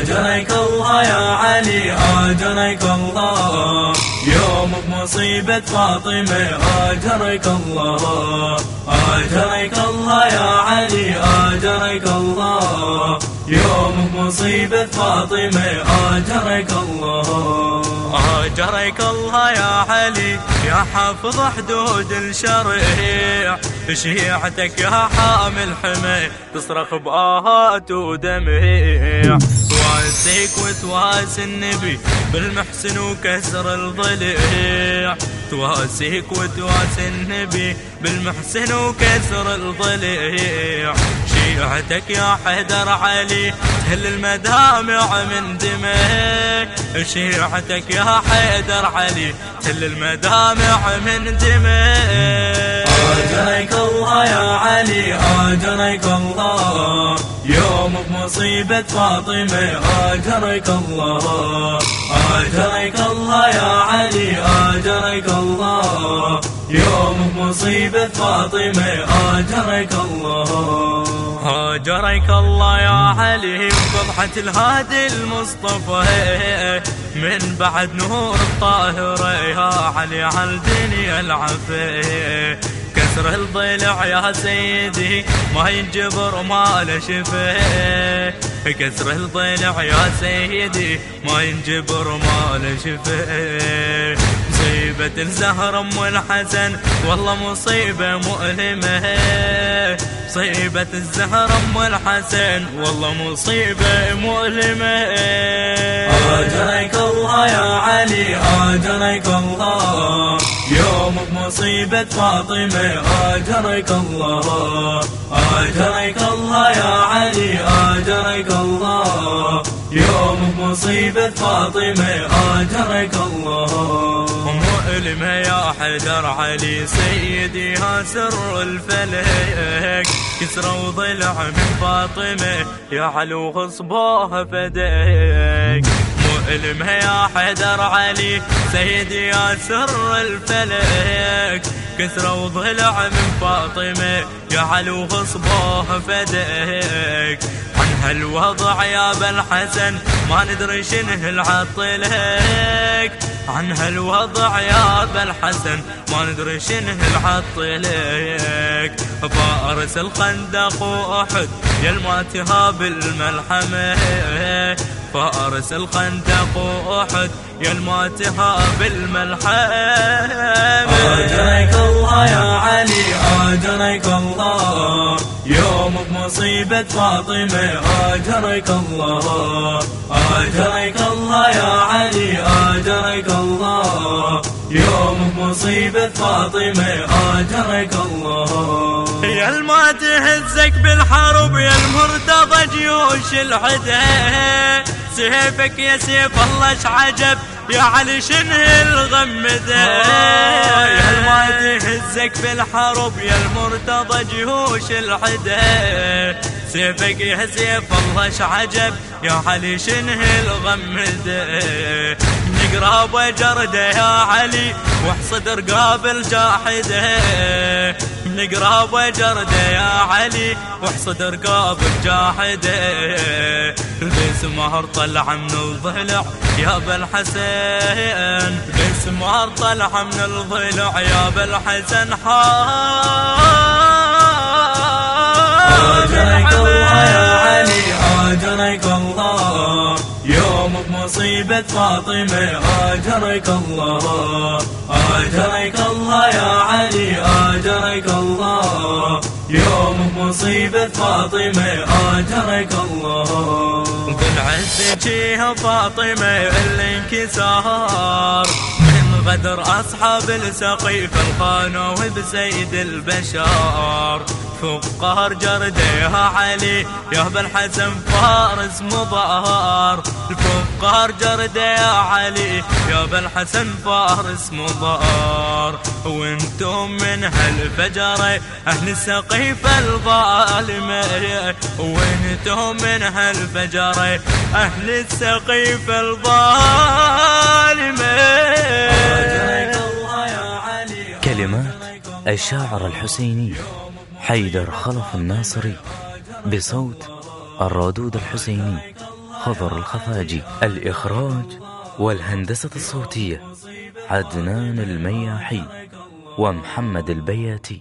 أجريك الله يا علي أجريك الله. يوم بمصيبة فاطمة أجريك الله. أجريك الله يا علي أجريك الله. يوم بمصيبة فاطمة أجريك الله. أجريك الله يا علي يا حافظ حدود الشريع. شيعتك يا حامل حمي تصرخ بآهات ودمع تواسيك وتواس النبي بالمحسن وكسر الضليع. تواسيك وتواس النبي بالمحسن وكسر الضليع. شيعتك يا حيدر علي تهل المدامع من دمك. شيعتك يا حيدر علي تهل المدامع من دمك. أجريك الله يا علي أجريك الله. يوم بمصيبة فاطمة أجريك الله. أجريك الله يا علي أجريك الله. يوم بمصيبة فاطمة أجريك الله. هاجرك الله يا علي بفضحة الهادي المصطفى. من بعد نور الطاهرة يا علي على الدنيا العفيه كسر الضلع يا سيدي ما ينجبر ما له شفه كسر الضلع يا سيدي ما ينجبر ما له شفه مصيبة الزهر أم الحسن والله مصيبة مؤلمة. مصيبة الزهر أم الحسن والله مصيبة مؤلمة. بمصيبة فاطمة أجريك الله أجريك الله يا علي أجريك الله. يوم بمصيبة فاطمة أجريك الله. مؤلمة يا حيدر علي سيدي ها سر الفلك. كسروا ضلع من فاطمة يا علو غصبوها فديك مؤلمة يا حيدر علي سيدي يا سر الفلك. كسروا ضلع من فاطمة يا علو غصبوها فديك. عن هالوضع يا بالحسن ما ندري شنه العطلك عن هالوضع يا بالحسن ما ندري شنه العطلك فارس الخندق وأحد يا الماتها بالملحمه فارس الخندق واحد يا الماتها بالملحمة. اجريك الله يا علي اجريك الله. يوم بمصيبة فاطمة أجريك الله. أجريك الله يا علي أجريك الله. يوم بمصيبة فاطمة أجريك الله. يا الما تهزك بالحرب يا المرتضى جيوش العدا سيفك يا سيف الله عجب؟ يا علي شنه الغمده يا الما تهزك بالحرب يا المرتضى جيوش العدا سيفك يا سيف الله عجب؟ يا علي شنه الغمده نقرا بجرده يا علي واحصد رقاب الجاحده نقرأ بجرده يا علي واحصد رقاب الجاحده لبس مهر طلع من الضلع يا بالحسن لبس مهر طلع من الضلع يا بالحسن أجريك بمصيبة فاطمة أجريك الله أجريك الله يا علي أجريك الله. يوم بمصيبة فاطمة أجريك الله. بالعز جيها فاطمة الانكسار. من غدر أصحاب السقيف الخانوا بسيد البشر فوق قهر جرديها علي يا بالحسن فارس مظهر فوق قهر جرديها علي يا بالحسن فارس مظهر وأنتم من هالفجرة أهل السقيف وأنتم من هالفجرة أهل السقيف الظالمة كلمات الشاعر الحسيني حيدر خلف الناصري بصوت الرادود الحسيني خضر الخفاجي. الإخراج والهندسة الصوتية عدنان المياحي ومحمد البياتي.